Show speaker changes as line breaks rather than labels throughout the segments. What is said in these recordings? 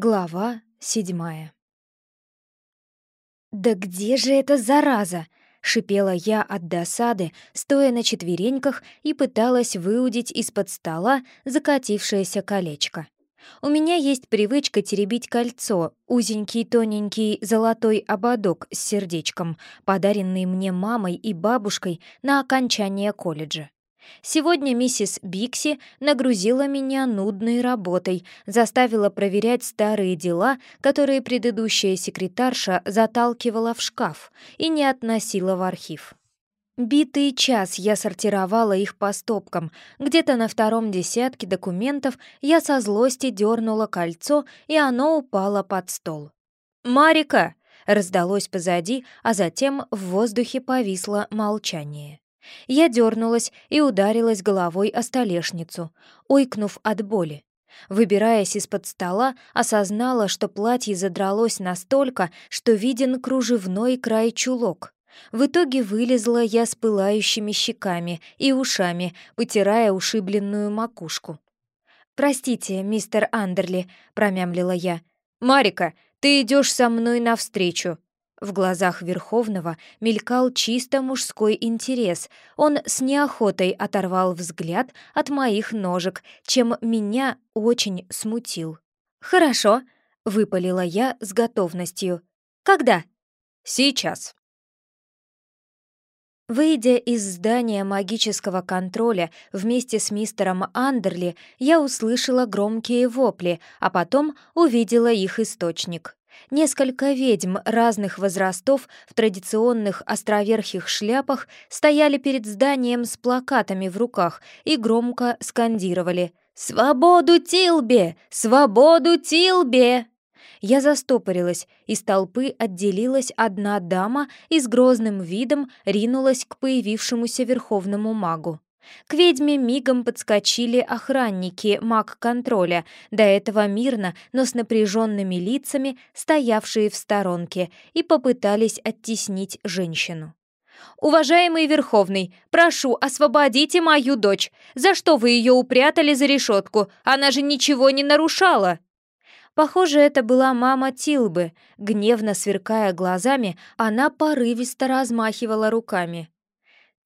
Глава седьмая «Да где же эта зараза?» — шипела я от досады, стоя на четвереньках и пыталась выудить из-под стола закатившееся колечко. У меня есть привычка теребить кольцо, узенький тоненький золотой ободок с сердечком, подаренный мне мамой и бабушкой на окончание колледжа. Сегодня миссис Бикси нагрузила меня нудной работой, заставила проверять старые дела, которые предыдущая секретарша заталкивала в шкаф и не относила в архив. Битый час я сортировала их по стопкам. Где-то на втором десятке документов я со злости дернула кольцо, и оно упало под стол. «Марика!» — раздалось позади, а затем в воздухе повисло молчание. Я дернулась и ударилась головой о столешницу, ойкнув от боли. Выбираясь из-под стола, осознала, что платье задралось настолько, что виден кружевной край чулок. В итоге вылезла я с пылающими щеками и ушами, потирая ушибленную макушку. «Простите, мистер Андерли», — промямлила я. «Марика, ты идешь со мной навстречу», в глазах Верховного мелькал чисто мужской интерес. Он с неохотой оторвал взгляд от моих ножек, чем меня очень смутил. «Хорошо», — выпалила я с готовностью. «Когда?» «Сейчас». Выйдя из здания магического контроля вместе с мистером Андерли, я услышала громкие вопли, а потом увидела их источник. Несколько ведьм разных возрастов в традиционных островерхих шляпах стояли перед зданием с плакатами в руках и громко скандировали «Свободу Тилбе! Свободу Тилбе!» Я застопорилась, из толпы отделилась одна дама и с грозным видом ринулась к появившемуся верховному магу. К ведьме мигом подскочили охранники маг-контроля, до этого мирно, но с напряженными лицами, стоявшие в сторонке, и попытались оттеснить женщину. «Уважаемый Верховный, прошу, освободите мою дочь. За что вы ее упрятали за решетку? Она же ничего не нарушала!» Похоже, это была мама Тилбы. Гневно сверкая глазами, она порывисто размахивала руками.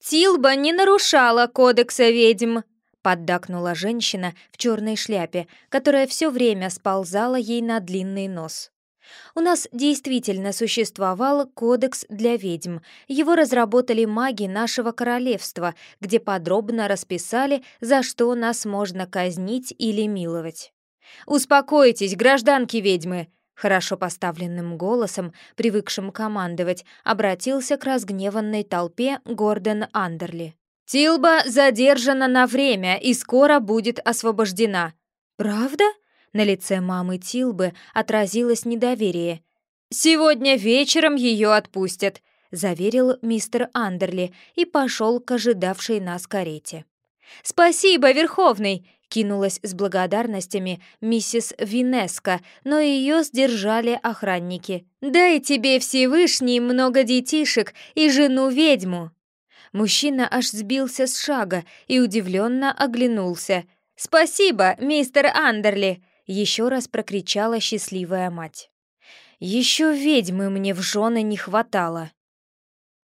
«Тилба не нарушала кодекса ведьм!» — поддакнула женщина в черной шляпе, которая все время сползала ей на длинный нос. У нас действительно существовал кодекс для ведьм. Его разработали маги нашего королевства, где подробно расписали, за что нас можно казнить или миловать. «Успокойтесь, гражданки ведьмы!» Хорошо поставленным голосом, привыкшим командовать, обратился к разгневанной толпе Гордон Андерли. «Тилба задержана на время и скоро будет освобождена». «Правда?» На лице мамы Тилбы отразилось недоверие. «Сегодня вечером ее отпустят», — заверил мистер Андерли и пошел к ожидавшей нас карете. «Спасибо, Верховный!» Кинулась с благодарностями миссис Винеско, но ее сдержали охранники. «Дай тебе Всевышний много детишек и жену-ведьму!» Мужчина аж сбился с шага и удивленно оглянулся. «Спасибо, мистер Андерли!» — еще раз прокричала счастливая мать. «Еще ведьмы мне в жены не хватало!»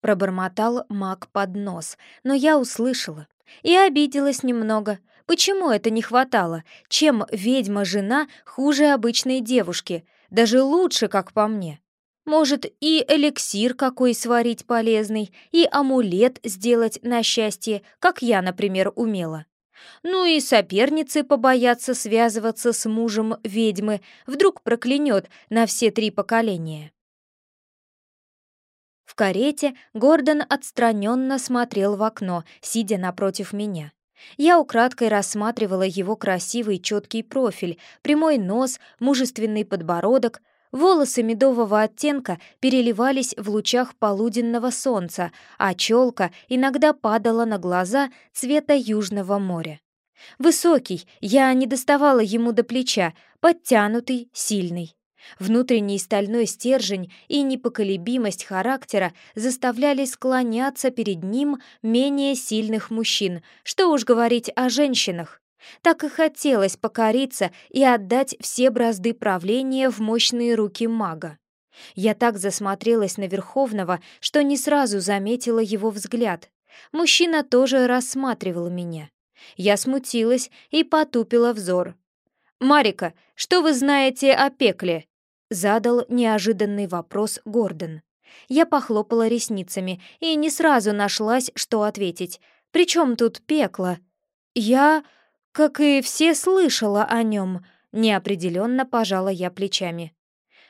Пробормотал маг под нос, но я услышала и обиделась немного. Почему это не хватало? Чем ведьма-жена хуже обычной девушки? Даже лучше, как по мне. Может, и эликсир какой сварить полезный, и амулет сделать на счастье, как я, например, умела. Ну и соперницы побоятся связываться с мужем ведьмы, вдруг проклянет на все три поколения. В карете Гордон отстраненно смотрел в окно, сидя напротив меня. Я украдкой рассматривала его красивый четкий профиль, прямой нос, мужественный подбородок. Волосы медового оттенка переливались в лучах полуденного солнца, а челка иногда падала на глаза цвета Южного моря. Высокий, я не доставала ему до плеча, подтянутый, сильный. Внутренний стальной стержень и непоколебимость характера заставляли склоняться перед ним менее сильных мужчин, что уж говорить о женщинах. Так и хотелось покориться и отдать все бразды правления в мощные руки мага. Я так засмотрелась на Верховного, что не сразу заметила его взгляд. Мужчина тоже рассматривал меня. Я смутилась и потупила взор. «Марика, что вы знаете о пекле?» Задал неожиданный вопрос Гордон. Я похлопала ресницами и не сразу нашлась, что ответить. «При чем тут пекло?» «Я...» Как и все слышала о нем, неопределенно пожала я плечами.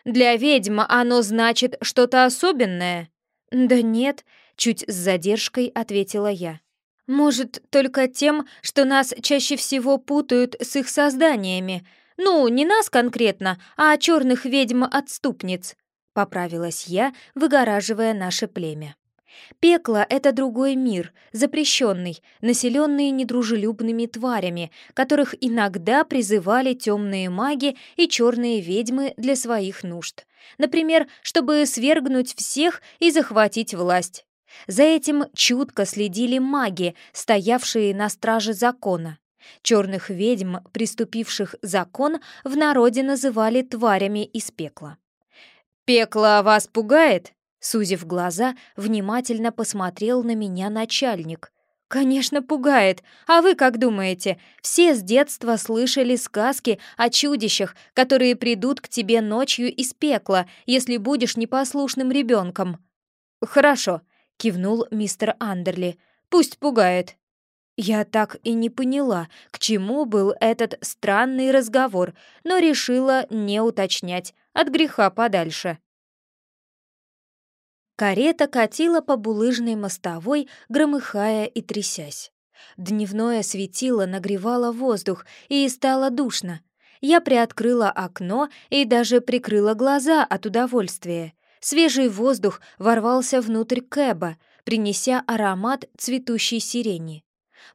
Для ведьмы оно значит что-то особенное? Да нет, чуть с задержкой ответила я. Может, только тем, что нас чаще всего путают с их созданиями. Ну, не нас конкретно, а черных ведьм-отступниц. Поправилась я, выгораживая наше племя. Пекло — это другой мир, запрещенный, населенный недружелюбными тварями, которых иногда призывали темные маги и черные ведьмы для своих нужд. Например, чтобы свергнуть всех и захватить власть. За этим чутко следили маги, стоявшие на страже закона. Черных ведьм, приступивших закон, в народе называли тварями из пекла. «Пекло вас пугает?» Сузив глаза, внимательно посмотрел на меня начальник. «Конечно, пугает. А вы как думаете? Все с детства слышали сказки о чудищах, которые придут к тебе ночью из пекла, если будешь непослушным ребенком». «Хорошо», — кивнул мистер Андерли. «Пусть пугает». Я так и не поняла, к чему был этот странный разговор, но решила не уточнять, от греха подальше. Карета катила по булыжной мостовой, громыхая и трясясь. Дневное светило нагревало воздух, и стало душно. Я приоткрыла окно и даже прикрыла глаза от удовольствия. Свежий воздух ворвался внутрь кэба, принеся аромат цветущей сирени.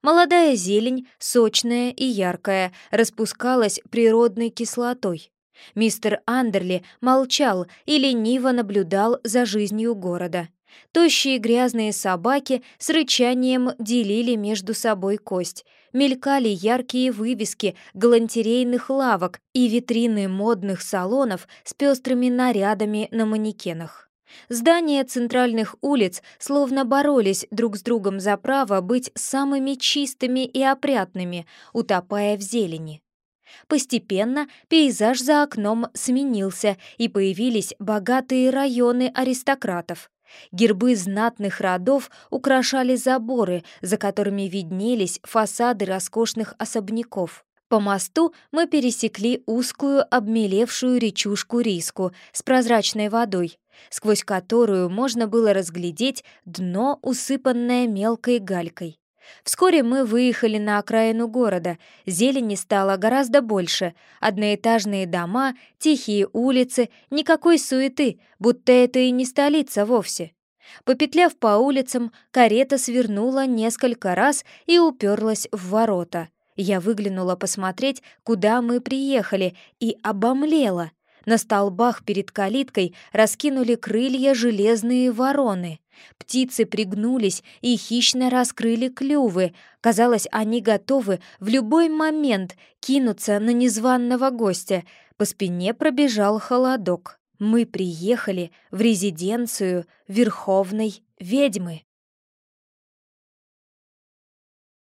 Молодая зелень, сочная и яркая, распускалась природной кислотой. Мистер Андерли молчал и лениво наблюдал за жизнью города. Тощие грязные собаки с рычанием делили между собой кость. Мелькали яркие вывески галантерейных лавок и витрины модных салонов с пестрыми нарядами на манекенах. Здания центральных улиц словно боролись друг с другом за право быть самыми чистыми и опрятными, утопая в зелени. Постепенно пейзаж за окном сменился, и появились богатые районы аристократов. Гербы знатных родов украшали заборы, за которыми виднелись фасады роскошных особняков. По мосту мы пересекли узкую обмелевшую речушку Риску с прозрачной водой, сквозь которую можно было разглядеть дно, усыпанное мелкой галькой. Вскоре мы выехали на окраину города. Зелени стало гораздо больше. Одноэтажные дома, тихие улицы, никакой суеты, будто это и не столица вовсе. Попетляв по улицам, карета свернула несколько раз и уперлась в ворота. Я выглянула посмотреть, куда мы приехали, и обомлела. На столбах перед калиткой раскинули крылья железные вороны. Птицы пригнулись и хищно раскрыли клювы. Казалось, они готовы в любой момент кинуться на незваного гостя. По спине пробежал холодок. Мы приехали в резиденцию Верховной ведьмы.